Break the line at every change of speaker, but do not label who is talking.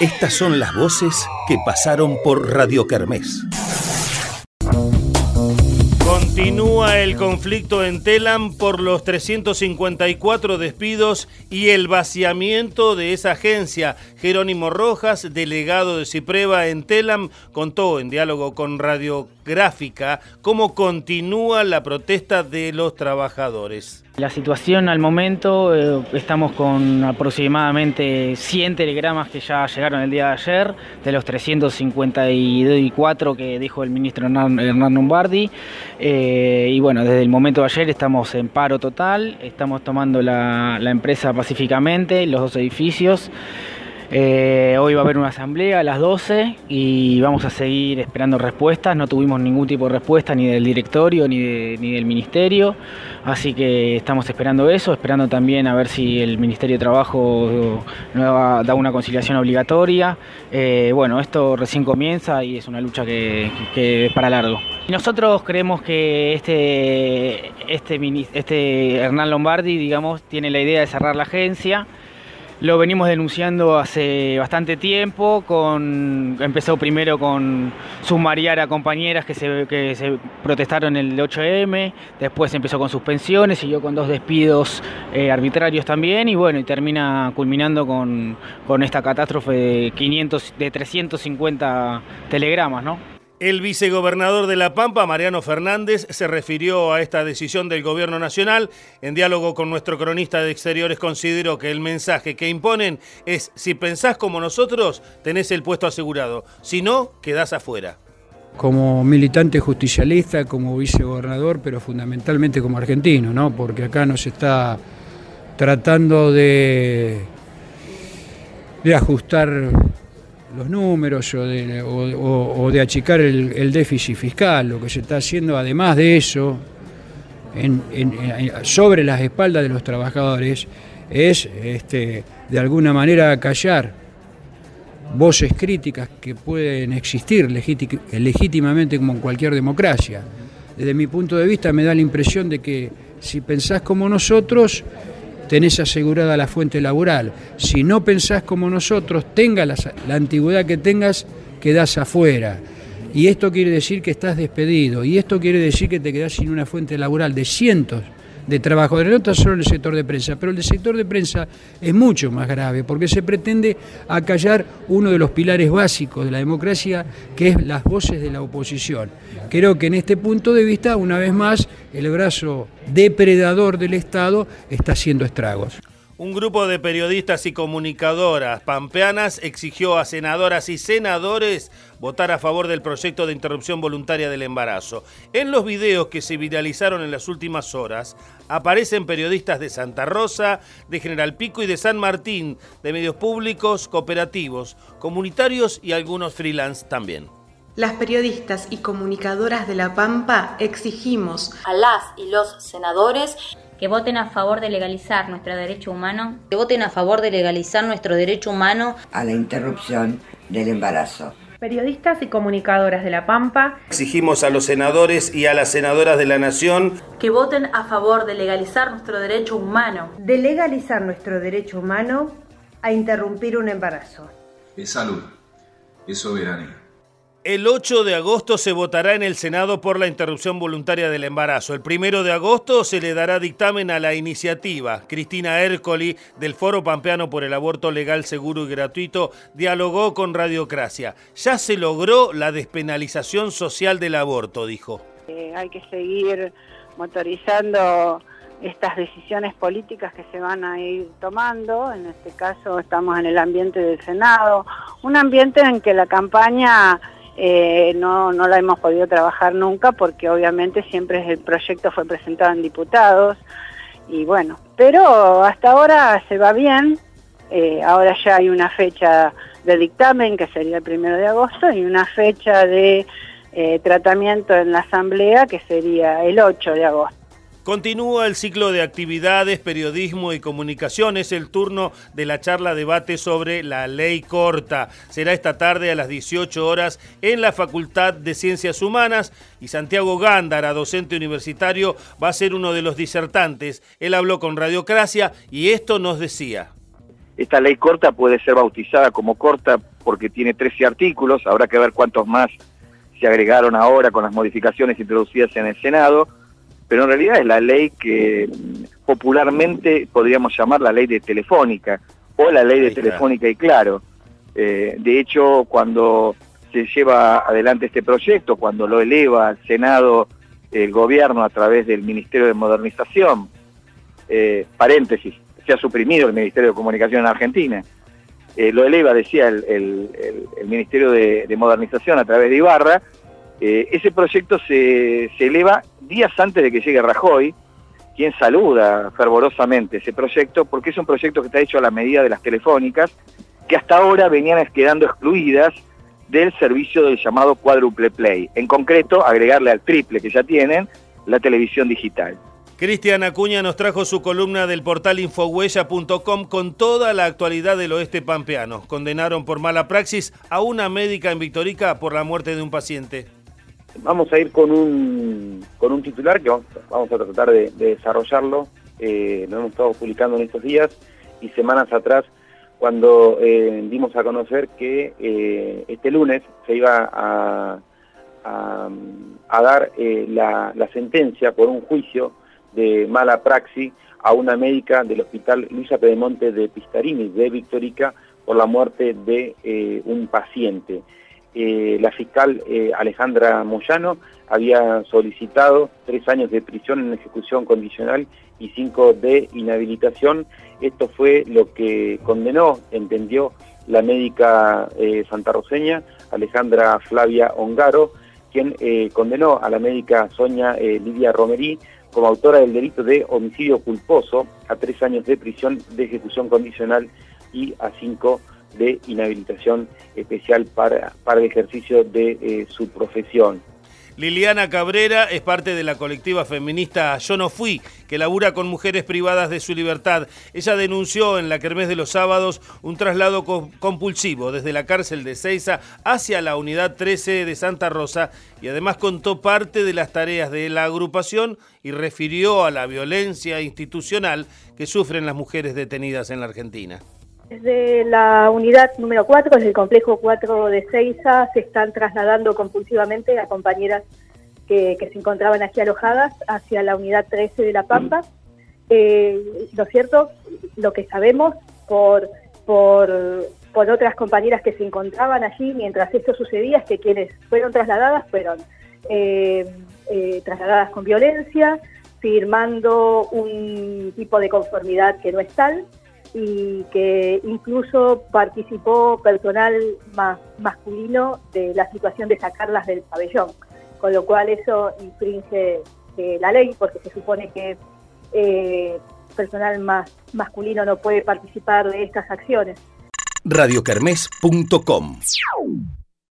Estas son las voces que pasaron por Radio Kermés. Continúa el conflicto en Telam por los 354 despidos y el vaciamiento de esa agencia. Jerónimo Rojas, delegado de Cipreva en Telam, contó en diálogo con Radiográfica cómo continúa la protesta de los trabajadores.
La situación al momento, eh, estamos con aproximadamente 100 telegramas que ya llegaron el día de ayer, de los 354 que dijo el ministro Hernán Lombardi. Eh, y bueno, desde el momento de ayer estamos en paro total, estamos tomando la empresa pacíficamente, los dos edificios. Eh, hoy va a haber una asamblea a las 12 y vamos a seguir esperando respuestas. No tuvimos ningún tipo de respuesta ni del directorio ni, del ministerio, así que estamos esperando eso, esperando también a ver si el Ministerio de Trabajo da una conciliación obligatoria. Eh, bueno, esto recién comienza y es una lucha que, es para largo. Nosotros creemos que este, este, este Hernán Lombardi, digamos, tiene la idea de cerrar la agencia. Lo venimos denunciando hace bastante tiempo, con, empezó primero con sumariar a compañeras que se, que se protestaron el 8M, después empezó con suspensiones, siguió con dos despidos eh, arbitrarios también y bueno, y termina culminando con, con esta catástrofe de, 500, de 350 telegramas, ¿no?
El vicegobernador de La Pampa, Mariano Fernández, se refirió a esta decisión del gobierno nacional. En diálogo con nuestro cronista de exteriores, consideró que el mensaje que imponen es, si pensás como nosotros, tenés el puesto asegurado. Si no, quedás afuera.
Como militante justicialista, como vicegobernador, pero fundamentalmente como argentino, ¿no? Porque acá nos está tratando de, de ajustar los números o de, achicar el, déficit fiscal. Lo que se está haciendo, además de eso, sobre las espaldas de los trabajadores, es este, de alguna manera callar voces críticas que pueden existir legítimamente como en cualquier democracia. Desde mi punto de vista me da la impresión de que si pensás como nosotros, tenés asegurada la fuente laboral. Si no pensás como nosotros, tenga la, antigüedad que tengas, quedás afuera. Y esto quiere decir que estás despedido. Y esto quiere decir que te quedás sin una fuente laboral de cientos de trabajadores, no tan solo en el sector de prensa, pero el sector de prensa es mucho más grave porque se pretende acallar uno de los pilares básicos de la democracia, que es las voces de la oposición. Creo que en este punto de vista, una vez más, el brazo depredador del Estado está haciendo estragos.
Un grupo de periodistas y comunicadoras pampeanas exigió a senadoras y senadores votar a favor del proyecto de interrupción voluntaria del embarazo. En los videos que se viralizaron en las últimas horas aparecen periodistas de Santa Rosa, de General Pico y de San Martín, de medios públicos, cooperativos, comunitarios y algunos freelance también.
Las periodistas y comunicadoras de La Pampa exigimos
a las y los senadores que voten a favor de legalizar nuestro derecho humano,
que voten a favor de legalizar nuestro derecho humano
a la interrupción del embarazo.
Periodistas y comunicadoras de La Pampa.
Exigimos a los senadores y a las senadoras de la Nación
que voten a favor de legalizar nuestro derecho humano.
De legalizar nuestro derecho humano a interrumpir un embarazo.
Es salud, es soberanía.
El 8 de agosto se votará en el Senado por la interrupción voluntaria del embarazo. El 1 de agosto se le dará dictamen a la iniciativa. Cristina Ercoli, del Foro Pampeano por el Aborto Legal, Seguro y Gratuito, dialogó con Radiocracia. Ya se logró la despenalización social del aborto, dijo.
Eh, hay que seguir motorizando estas decisiones políticas que se van a ir tomando. En este caso estamos en el ambiente del Senado, un ambiente en que la campaña eh, no, no la hemos podido trabajar nunca porque obviamente siempre el proyecto fue presentado en diputados y bueno, pero hasta ahora se va bien, eh, ahora ya hay una fecha de dictamen que sería el primero de agosto y una fecha de eh, tratamiento en la asamblea que sería el 8 de agosto.
Continúa el ciclo de actividades, periodismo y comunicaciones, el turno de la charla debate sobre la ley corta. Será esta tarde a las 18 horas en la Facultad de Ciencias Humanas y Santiago Gándara, docente universitario, va a ser uno de los disertantes. Él habló con Radiocracia y esto nos decía.
esta ley corta puede ser bautizada como corta porque tiene 13 artículos, habrá que ver cuántos más se agregaron ahora con las modificaciones introducidas en el Senado, pero en realidad es la ley que popularmente podríamos llamar la ley de Telefónica o la ley de Telefónica y Claro. Eh, de hecho, cuando se lleva adelante este proyecto, cuando lo eleva al Senado el gobierno a través del Ministerio de Modernización, eh, paréntesis, se ha suprimido el Ministerio de Comunicación en Argentina, eh, lo eleva, decía el, Ministerio de, Modernización a través de Ibarra, eh, ese proyecto se, se, eleva días antes de que llegue Rajoy, quien saluda fervorosamente ese proyecto, porque es un proyecto que está hecho a la medida de las telefónicas, que hasta ahora venían quedando excluidas del servicio del llamado cuádruple play. En concreto, agregarle al triple que ya tienen la televisión digital.
Cristian Acuña nos trajo su columna del portal infohuella.com con toda la actualidad del oeste pampeano. Condenaron por mala praxis a una médica en Victorica por la muerte de un paciente.
Vamos a ir con un, con un titular que vamos, a tratar de, desarrollarlo. Eh, lo hemos estado publicando en estos días y semanas atrás cuando eh, dimos a conocer que eh, este lunes se iba a, a, dar eh, la, sentencia por un juicio de mala praxis a una médica del hospital Luisa Pedemonte de Pistarini, de Victorica, por la muerte de un paciente. La fiscal Alejandra Moyano había solicitado tres años de prisión en ejecución condicional y cinco de inhabilitación. Esto fue lo que condenó, entendió la médica eh, santarroseña Alejandra Flavia Ongaro, quien eh, condenó a la médica Sonia eh, Lidia Romerí como autora del delito de homicidio culposo a tres años de prisión de ejecución condicional y a cinco de inhabilitación especial para, para el ejercicio de eh, su profesión.
Liliana Cabrera es parte de la colectiva feminista Yo no fui, que labura con mujeres privadas de su libertad. Ella denunció en la Kermés de los Sábados un traslado compulsivo desde la cárcel de Ceiza hacia la unidad 13 de Santa Rosa y además contó parte de las tareas de la agrupación y refirió a la violencia institucional que sufren las mujeres detenidas en la Argentina.
Desde la unidad número 4, desde el complejo 4 de Ceiza, se están trasladando compulsivamente a compañeras que, se encontraban aquí alojadas hacia la unidad 13 de La Pampa. Eh, lo cierto, lo que sabemos por, por, otras compañeras que se encontraban allí mientras esto sucedía es que quienes fueron trasladadas fueron eh, eh, trasladadas con violencia, firmando un tipo de conformidad que no es tal, y que incluso participó personal más masculino de la situación de sacarlas del pabellón, con lo cual eso infringe eh, la ley porque se supone que eh, personal más masculino no puede participar de estas acciones.
radiocarmes.com